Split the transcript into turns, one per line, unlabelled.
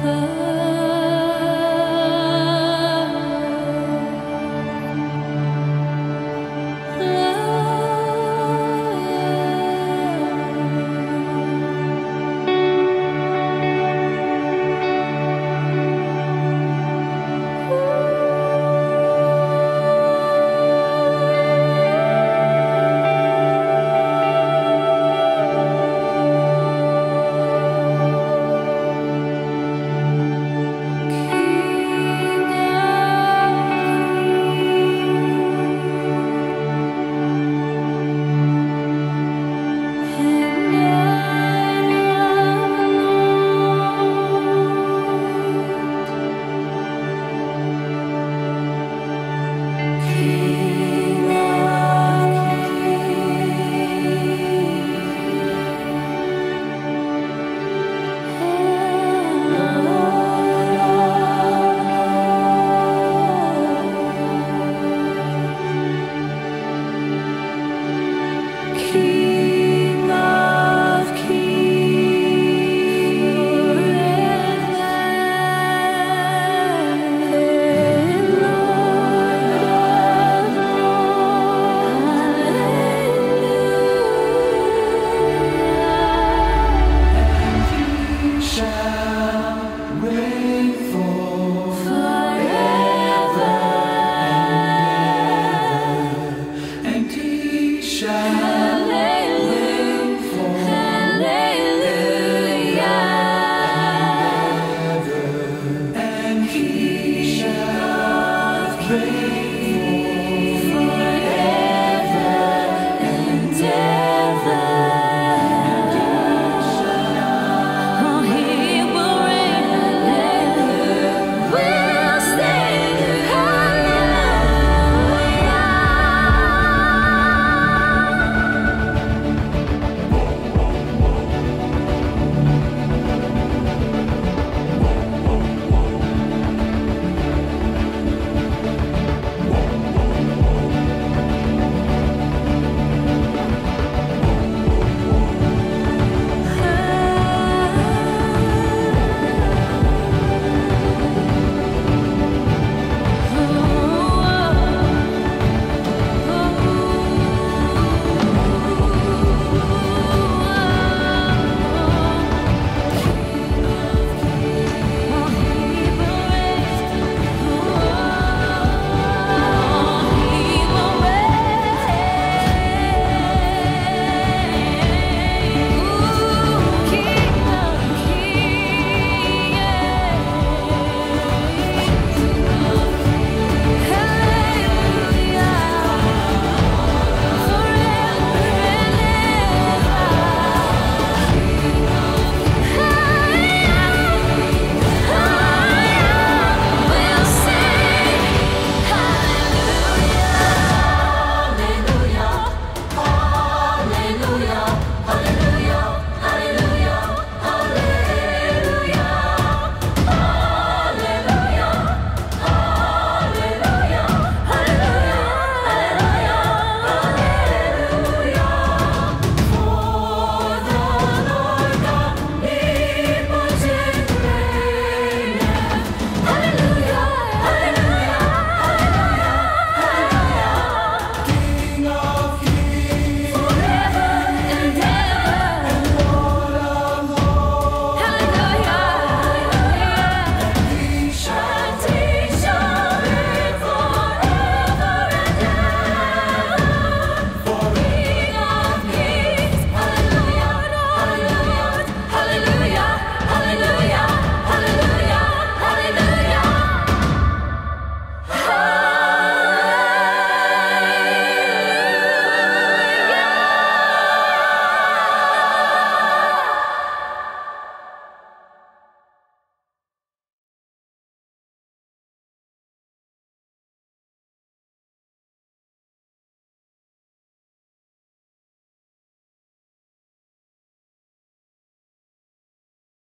her